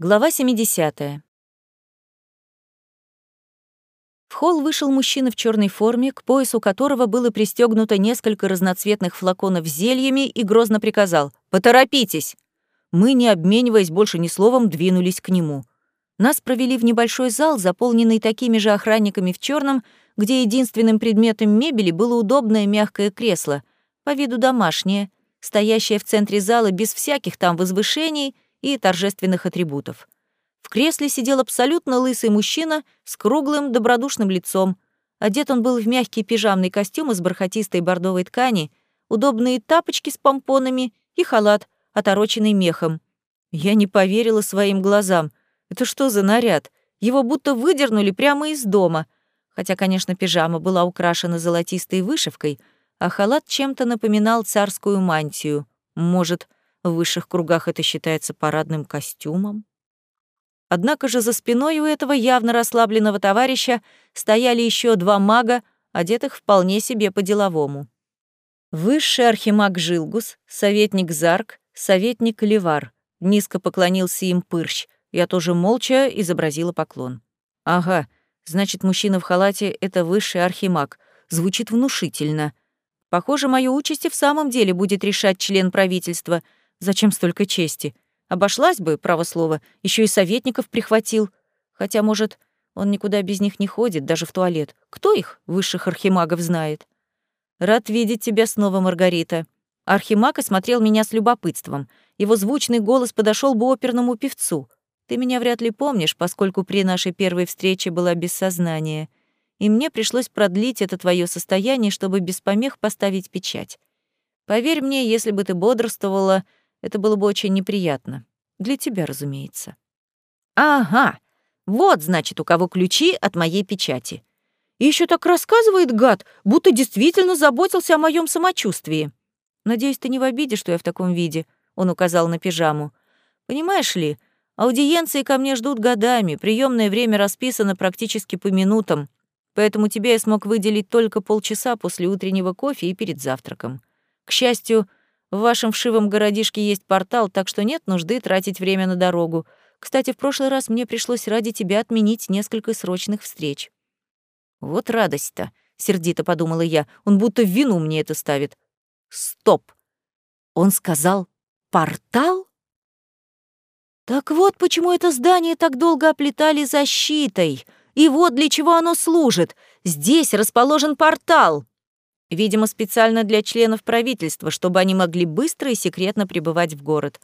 Глава 70. В холл вышел мужчина в черной форме, к поясу которого было пристегнуто несколько разноцветных флаконов с зельями и грозно приказал «Поторопитесь!». Мы, не обмениваясь больше ни словом, двинулись к нему. Нас провели в небольшой зал, заполненный такими же охранниками в черном, где единственным предметом мебели было удобное мягкое кресло, по виду домашнее, стоящее в центре зала без всяких там возвышений — и торжественных атрибутов. В кресле сидел абсолютно лысый мужчина с круглым, добродушным лицом. Одет он был в мягкий пижамный костюм из бархатистой бордовой ткани, удобные тапочки с помпонами и халат, отороченный мехом. Я не поверила своим глазам. Это что за наряд? Его будто выдернули прямо из дома. Хотя, конечно, пижама была украшена золотистой вышивкой, а халат чем-то напоминал царскую мантию. Может, в высших кругах это считается парадным костюмом. Однако же за спиной у этого явно расслабленного товарища стояли еще два мага, одетых вполне себе по-деловому. Высший архимаг Жилгус, советник Зарк, советник Левар. Низко поклонился им Пырщ. Я тоже молча изобразила поклон. Ага, значит, мужчина в халате — это высший архимаг. Звучит внушительно. Похоже, мою участь и в самом деле будет решать член правительства — Зачем столько чести? Обошлась бы, право слово, еще и советников прихватил. Хотя, может, он никуда без них не ходит, даже в туалет. Кто их, высших архимагов, знает? Рад видеть тебя снова, Маргарита. Архимаг осмотрел меня с любопытством. Его звучный голос подошел бы оперному певцу. Ты меня вряд ли помнишь, поскольку при нашей первой встрече была без сознания. И мне пришлось продлить это твое состояние, чтобы без помех поставить печать. Поверь мне, если бы ты бодрствовала, это было бы очень неприятно. Для тебя, разумеется. Ага, вот, значит, у кого ключи от моей печати. И еще так рассказывает гад, будто действительно заботился о моем самочувствии. Надеюсь, ты не в обиде, что я в таком виде, он указал на пижаму. Понимаешь ли, аудиенции ко мне ждут годами, приемное время расписано практически по минутам, поэтому тебе я смог выделить только полчаса после утреннего кофе и перед завтраком. К счастью, в вашем вшивом городишке есть портал, так что нет нужды тратить время на дорогу. Кстати, в прошлый раз мне пришлось ради тебя отменить несколько срочных встреч». «Вот радость-то», — сердито подумала я, — «он будто в вину мне это ставит». «Стоп! Он сказал «портал»?» Так вот почему это здание так долго оплетали защитой. И вот для чего оно служит. Здесь расположен портал. Видимо, специально для членов правительства, чтобы они могли быстро и секретно прибывать в город.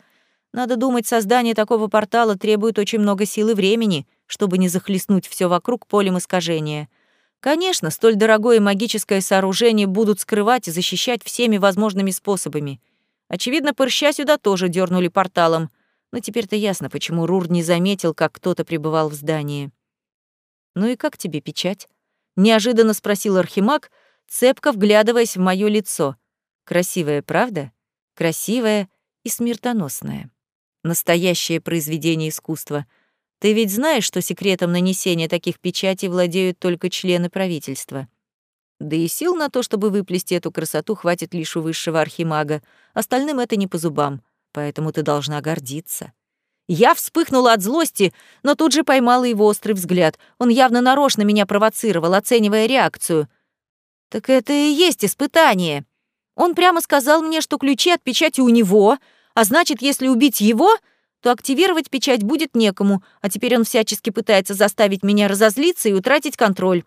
Надо думать, создание такого портала требует очень много сил и времени, чтобы не захлестнуть все вокруг полем искажения. Конечно, столь дорогое магическое сооружение будут скрывать и защищать всеми возможными способами. Очевидно, Пырща сюда тоже дернули порталом. Но теперь-то ясно, почему Рур не заметил, как кто-то пребывал в здании. «Ну и как тебе печать?» — неожиданно спросил Архимаг, цепко вглядываясь в моё лицо. Красивая, правда? Красивая и смертоносная. Настоящее произведение искусства. Ты ведь знаешь, что секретом нанесения таких печатей владеют только члены правительства. Да и сил на то, чтобы выплести эту красоту, хватит лишь у высшего архимага. Остальным это не по зубам, поэтому ты должна гордиться. Я вспыхнула от злости, но тут же поймала его острый взгляд. Он явно нарочно меня провоцировал, оценивая реакцию — так это и есть испытание. Он прямо сказал мне, что ключи от печати у него, а значит, если убить его, то активировать печать будет некому, а теперь он всячески пытается заставить меня разозлиться и утратить контроль.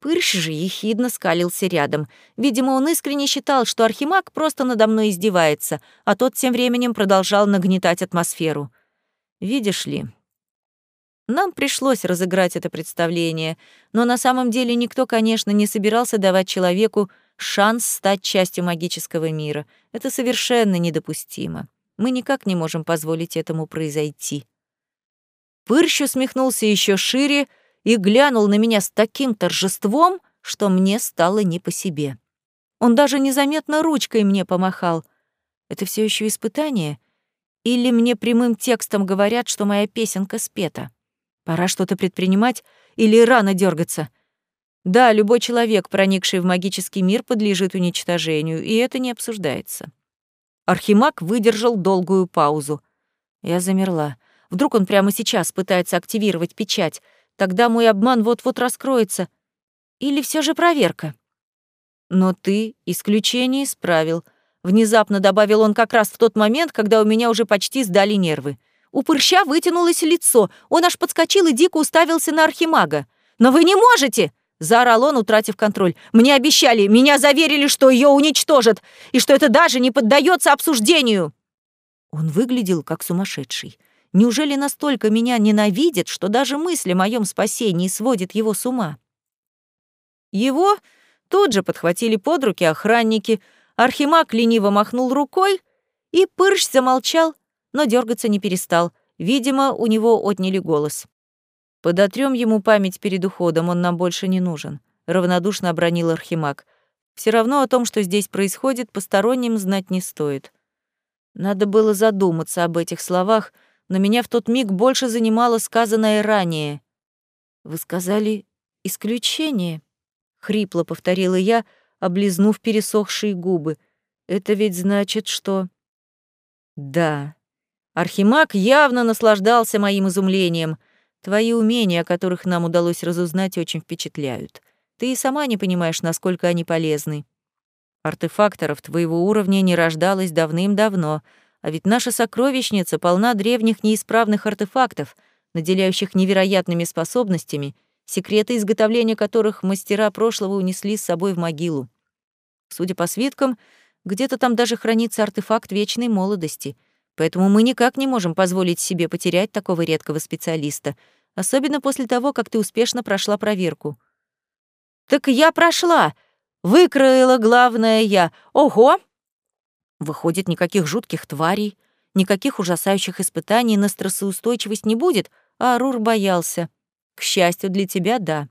Пырш же ехидно скалился рядом. Видимо, он искренне считал, что Архимаг просто надо мной издевается, а тот тем временем продолжал нагнетать атмосферу. «Видишь ли, нам пришлось разыграть это представление, но на самом деле никто, конечно, не собирался давать человеку шанс стать частью магического мира. Это совершенно недопустимо. Мы никак не можем позволить этому произойти. Пырщ усмехнулся еще шире и глянул на меня с таким торжеством, что мне стало не по себе. Он даже незаметно ручкой мне помахал. Это все еще испытание? Или мне прямым текстом говорят, что моя песенка спета? Пора что-то предпринимать или рано дергаться. Да, любой человек, проникший в магический мир, подлежит уничтожению, и это не обсуждается. Архимаг выдержал долгую паузу. Я замерла. Вдруг он прямо сейчас пытается активировать печать. Тогда мой обман вот-вот раскроется. Или все же проверка? Но ты исключение исправил. Внезапно добавил он как раз в тот момент, когда у меня уже почти сдали нервы. У Пырща вытянулось лицо. Он аж подскочил и дико уставился на архимага. «Но вы не можете!» — заорал он, утратив контроль. «Мне обещали, меня заверили, что ее уничтожат, и что это даже не поддается обсуждению!» Он выглядел как сумасшедший. Неужели настолько меня ненавидит, что даже мысль о моем спасении сводит его с ума? Его тут же подхватили под руки охранники, Архимаг лениво махнул рукой, и Пырш замолчал, но дергаться не перестал. Видимо, у него отняли голос. «Подотрём ему память перед уходом, он нам больше не нужен», — равнодушно обронил Архимаг. Все равно о том, что здесь происходит, посторонним знать не стоит. Надо было задуматься об этих словах, но меня в тот миг больше занимало сказанное ранее. «Вы сказали исключение?» — хрипло повторила я, облизнув пересохшие губы. «Это ведь значит, что...» «Да». Архимаг явно наслаждался моим изумлением. Твои умения, о которых нам удалось разузнать, очень впечатляют. Ты и сама не понимаешь, насколько они полезны. Артефакторов твоего уровня не рождалось давным-давно, а ведь наша сокровищница полна древних неисправных артефактов, наделяющих невероятными способностями — секреты изготовления которых мастера прошлого унесли с собой в могилу. Судя по свиткам, где-то там даже хранится артефакт вечной молодости, поэтому мы никак не можем позволить себе потерять такого редкого специалиста, особенно после того, как ты успешно прошла проверку. «Так я прошла!» Выкроила главное я. Ого! Выходит, никаких жутких тварей, никаких ужасающих испытаний на стрессоустойчивость не будет, а Арур боялся. К счастью для тебя, да.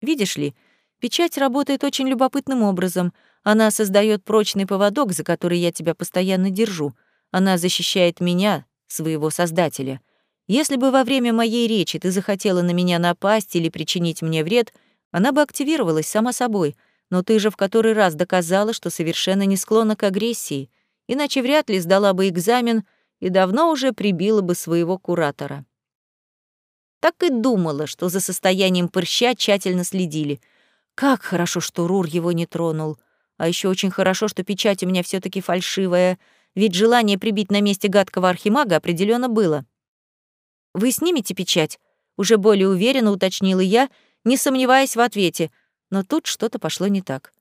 Видишь ли, печать работает очень любопытным образом. Она создает прочный поводок, за который я тебя постоянно держу. Она защищает меня, своего создателя. Если бы во время моей речи ты захотела на меня напасть или причинить мне вред, она бы активировалась сама собой. Но ты же в который раз доказала, что совершенно не склонна к агрессии, иначе вряд ли сдала бы экзамен и давно уже прибила бы своего куратора. Так и думала, что за состоянием прыща тщательно следили. Как хорошо, что Рур его не тронул. А еще очень хорошо, что печать у меня все таки фальшивая, ведь желание прибить на месте гадкого архимага определенно было. «Вы снимете печать?» — уже более уверенно уточнила я, не сомневаясь в ответе, но тут что-то пошло не так.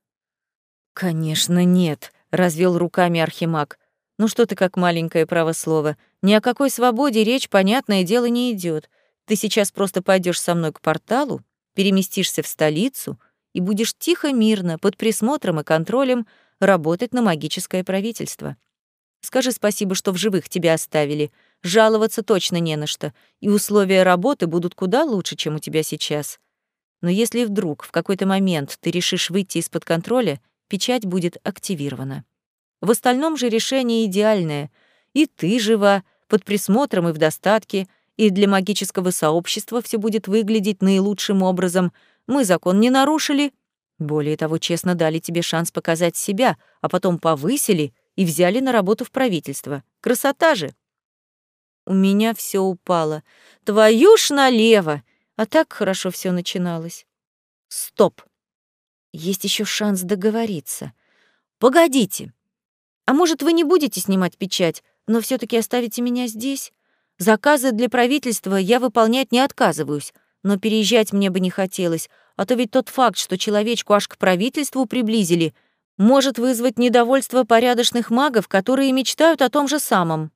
«Конечно, нет», — развел руками архимаг. «Ну что ты как маленькое право слова? Ни о какой свободе речь, понятное дело, не идет. Ты сейчас просто пойдешь со мной к порталу, переместишься в столицу и будешь тихо, мирно, под присмотром и контролем работать на магическое правительство. Скажи спасибо, что в живых тебя оставили. Жаловаться точно не на что, и условия работы будут куда лучше, чем у тебя сейчас. Но если вдруг в какой-то момент ты решишь выйти из-под контроля, печать будет активирована. В остальном же решение идеальное. И ты жива, под присмотром и в достатке — и для магического сообщества все будет выглядеть наилучшим образом. Мы закон не нарушили. Более того, честно дали тебе шанс показать себя, а потом повысили и взяли на работу в правительство. Красота же! У меня все упало. Твою ж налево! А так хорошо все начиналось. Стоп! Есть еще шанс договориться. Погодите. А может, вы не будете снимать печать, но все таки оставите меня здесь? Заказы для правительства я выполнять не отказываюсь, но переезжать мне бы не хотелось, а то ведь тот факт, что человечку аж к правительству приблизили, может вызвать недовольство порядочных магов, которые мечтают о том же самом.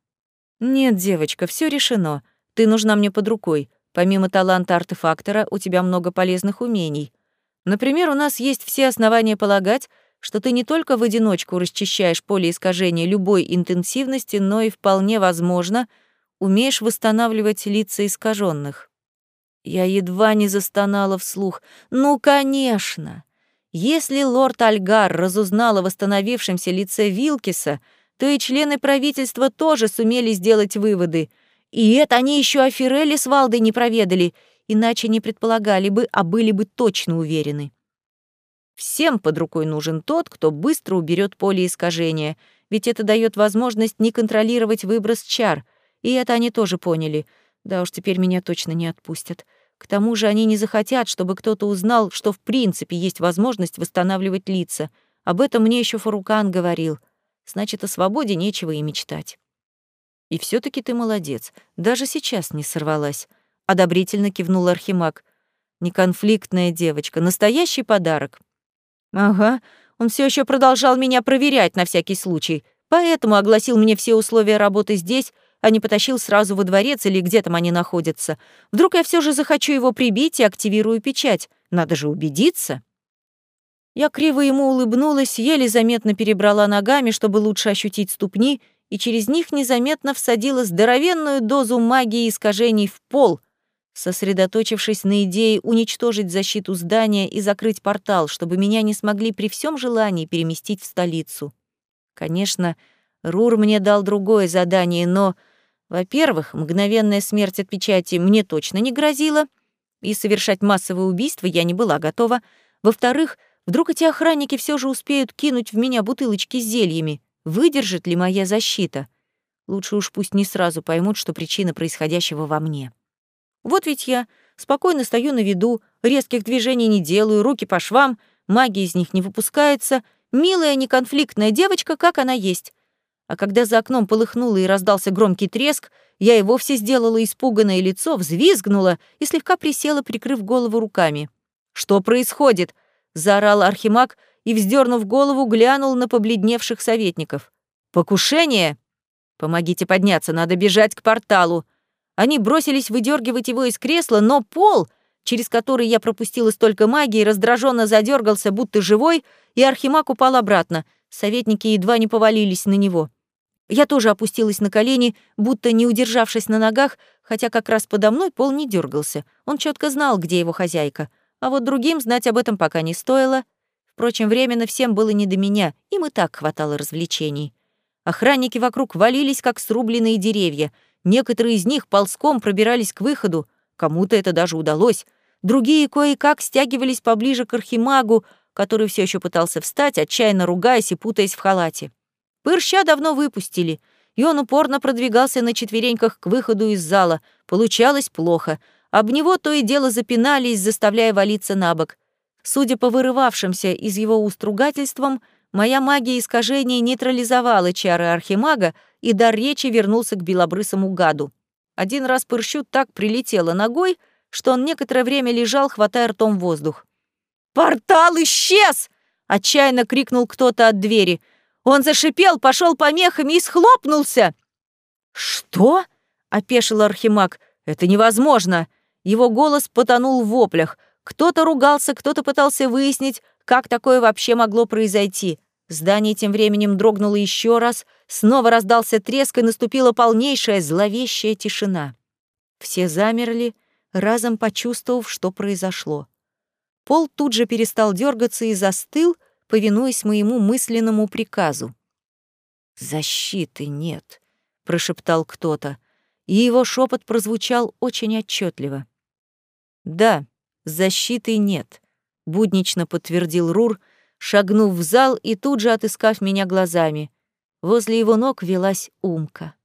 Нет, девочка, все решено. Ты нужна мне под рукой. Помимо таланта артефактора, у тебя много полезных умений. Например, у нас есть все основания полагать, что ты не только в одиночку расчищаешь поле искажения любой интенсивности, но и вполне возможно — умеешь восстанавливать лица искаженных. Я едва не застонала вслух. Ну, конечно! Если лорд Альгар разузнал о восстановившемся лице Вилкиса, то и члены правительства тоже сумели сделать выводы. И это они еще о Фирелле с Валдой не проведали, иначе не предполагали бы, а были бы точно уверены. Всем под рукой нужен тот, кто быстро уберет поле искажения, ведь это дает возможность не контролировать выброс чар — И это они тоже поняли. Да уж теперь меня точно не отпустят. К тому же они не захотят, чтобы кто-то узнал, что в принципе есть возможность восстанавливать лица. Об этом мне еще Фарукан говорил. Значит, о свободе нечего и мечтать. И все таки ты молодец. Даже сейчас не сорвалась. Одобрительно кивнул Архимаг. Неконфликтная девочка. Настоящий подарок. Ага, он все еще продолжал меня проверять на всякий случай. Поэтому огласил мне все условия работы здесь, а не потащил сразу во дворец или где там они находятся. Вдруг я все же захочу его прибить и активирую печать. Надо же убедиться. Я криво ему улыбнулась, еле заметно перебрала ногами, чтобы лучше ощутить ступни, и через них незаметно всадила здоровенную дозу магии искажений в пол, сосредоточившись на идее уничтожить защиту здания и закрыть портал, чтобы меня не смогли при всем желании переместить в столицу. Конечно, Рур мне дал другое задание, но во-первых, мгновенная смерть от печати мне точно не грозила, и совершать массовое убийство я не была готова. Во-вторых, вдруг эти охранники все же успеют кинуть в меня бутылочки с зельями. Выдержит ли моя защита? Лучше уж пусть не сразу поймут, что причина происходящего во мне. Вот ведь я спокойно стою на виду, резких движений не делаю, руки по швам, магия из них не выпускается, милая неконфликтная девочка, как она есть а когда за окном полыхнуло и раздался громкий треск, я и вовсе сделала испуганное лицо, взвизгнула и слегка присела, прикрыв голову руками. «Что происходит?» — заорал Архимаг и, вздернув голову, глянул на побледневших советников. «Покушение? Помогите подняться, надо бежать к порталу». Они бросились выдергивать его из кресла, но пол, через который я пропустила столько магии, раздраженно задергался, будто живой, и Архимаг упал обратно. Советники едва не повалились на него. Я тоже опустилась на колени, будто не удержавшись на ногах, хотя как раз подо мной пол не дергался. Он четко знал, где его хозяйка. А вот другим знать об этом пока не стоило. Впрочем, временно всем было не до меня, им и так хватало развлечений. Охранники вокруг валились, как срубленные деревья. Некоторые из них ползком пробирались к выходу, кому-то это даже удалось. Другие кое-как стягивались поближе к архимагу, который все еще пытался встать, отчаянно ругаясь и путаясь в халате. Пырща давно выпустили, и он упорно продвигался на четвереньках к выходу из зала. Получалось плохо. Об него то и дело запинались, заставляя валиться на бок. Судя по вырывавшимся из его уст ругательствам, моя магия искажения нейтрализовала чары архимага, и дар речи вернулся к белобрысому гаду. Один раз Пырщу так прилетело ногой, что он некоторое время лежал, хватая ртом воздух. «Портал исчез!» — отчаянно крикнул кто-то от двери — он зашипел, пошел помехами и схлопнулся. «Что?» — опешил Архимаг. «Это невозможно!» Его голос потонул в воплях. Кто-то ругался, кто-то пытался выяснить, как такое вообще могло произойти. Здание тем временем дрогнуло еще раз, снова раздался треск, и наступила полнейшая зловещая тишина. Все замерли, разом почувствовав, что произошло. Пол тут же перестал дергаться и застыл, повинуясь моему мысленному приказу. «Защиты нет», — прошептал кто-то, и его шепот прозвучал очень отчетливо. «Да, защиты нет», — буднично подтвердил Рур, шагнув в зал и тут же отыскав меня глазами. Возле его ног велась Умка.